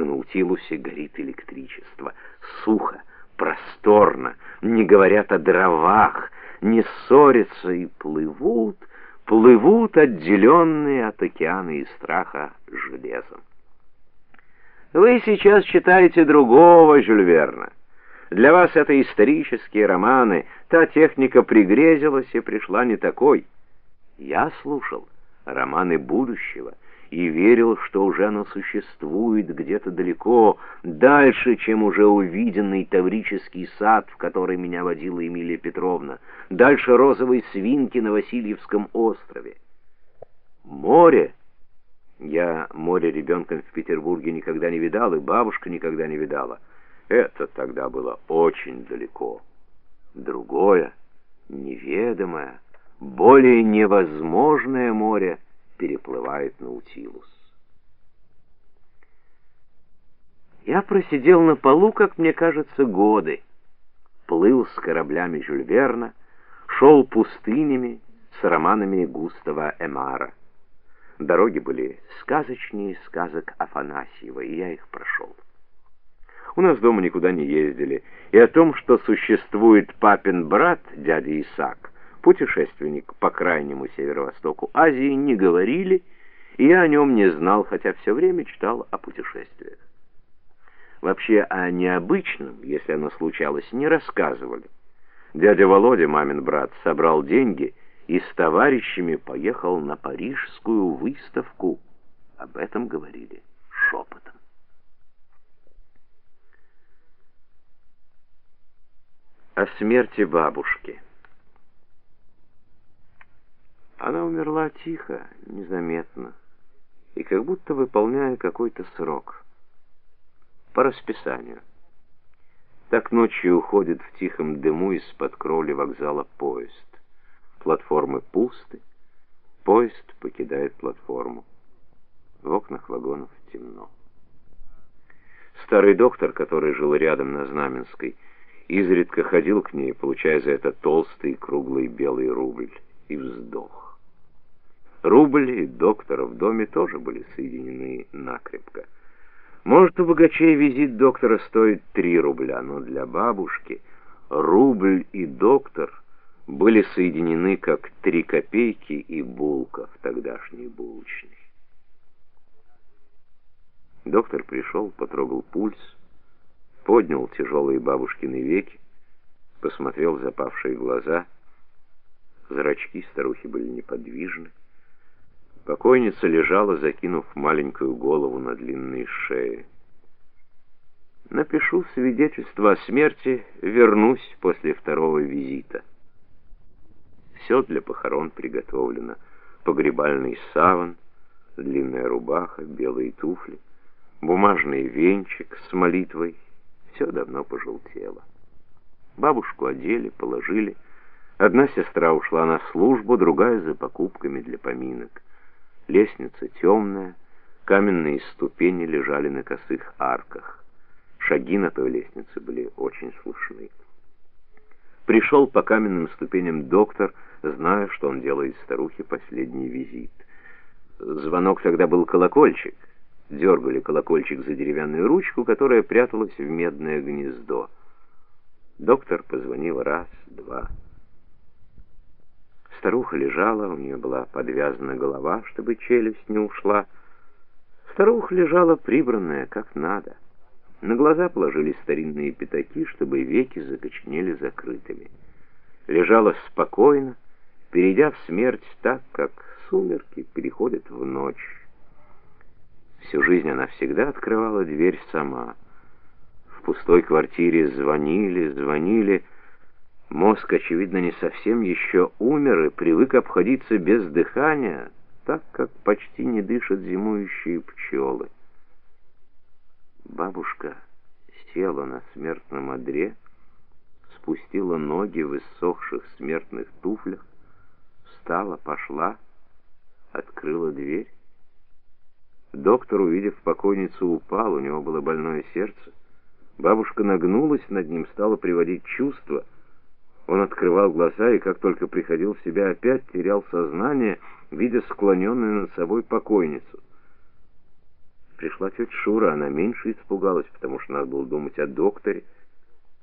На Наутилусе горит электричество. Сухо, просторно, не говорят о дровах, не ссорятся и плывут, плывут отделенные от океана и страха железом. Вы сейчас читаете другого Жюль Верна. Для вас это исторические романы, та техника пригрезилась и пришла не такой. Я слушал романы будущего и верил, что уже оно существует где-то далеко, дальше, чем уже увиденный Таврический сад, в который меня водила Эмилия Петровна, дальше розовой свинки на Васильевском острове. Море я море ребенком в Петербурге никогда не видал, и бабушка никогда не видала. Это тогда было очень далеко. Другое, неведомое, более невозможное море переплывает Наутилус. Я просидел на полу, как мне кажется, годы. Плыл с кораблями Жюль Верна, шел пустынями с романами Густава Эмара. Дороги были сказочнее сказок Афанасьева, и я их прошел. У нас дома никуда не ездили, и о том, что существует папин брат, дядя Исаак, путешественник по крайнему северо-востоку Азии, не говорили, и я о нем не знал, хотя все время читал о путешествиях. Вообще о необычном, если оно случалось, не рассказывали. Дядя Володя, мамин брат, собрал деньги и с товарищами поехал на парижскую выставку. Об этом говорили шепотом. О смерти бабушки. Она умерла тихо, незаметно, и как будто выполняя какой-то срок. По расписанию. Так ночью уходит в тихом дыму из-под кровли вокзала поезд. Платформы пусты, поезд покидает платформу. В окнах вагонов темно. Старый доктор, который жил рядом на Знаменской, изредка ходил к ней, получая за это толстый круглый белый рубль, и вздох. Рубль и доктора в доме тоже были соединены накрепко. Может, у богачей визит доктора стоит три рубля, но для бабушки рубль и доктор были соединены как три копейки и булка в тогдашней булочной. Доктор пришел, потрогал пульс, поднял тяжелые бабушкины веки, посмотрел в запавшие глаза. Зрачки старухи были неподвижны. Покойница лежала, закинув маленькую голову на длинные шеи. Напишу свидетельство о смерти, вернусь после второго визита. Все для похорон приготовлено. Погребальный саван, длинная рубаха, белые туфли, бумажный венчик с молитвой. Все давно пожелтело. Бабушку одели, положили. Одна сестра ушла на службу, другая за покупками для поминок. Лестница темная, каменные ступени лежали на косых арках. Шаги на той лестнице были очень слышны. Пришел по каменным ступеням доктор, зная, что он делает старухе последний визит. Звонок тогда был колокольчик. Дергали колокольчик за деревянную ручку, которая пряталась в медное гнездо. Доктор позвонил раз, два. Старуха лежала, у нее была подвязана голова, чтобы челюсть не ушла. Старуха лежала прибранная, как надо. На глаза положили старинные пятаки, чтобы веки закоченели закрытыми. Лежала спокойно, перейдя в смерть так, как сумерки переходят в ночь. Всю жизнь она всегда открывала дверь сама. В пустой квартире звонили, звонили. Мозг, очевидно, не совсем еще умер и привык обходиться без дыхания, так как почти не дышат зимующие пчелы. Бабушка села на смертном одре, спустила ноги в иссохших смертных туфлях, встала, пошла, открыла дверь. Доктор, увидев покойницу, упал, у него было больное сердце. Бабушка нагнулась над ним, стала приводить чувства. Он открывал глаза и, как только приходил в себя, опять терял сознание, видя склоненную над собой покойницу. пришла тетя Шура, она меньше испугалась, потому что надо было думать о докторе.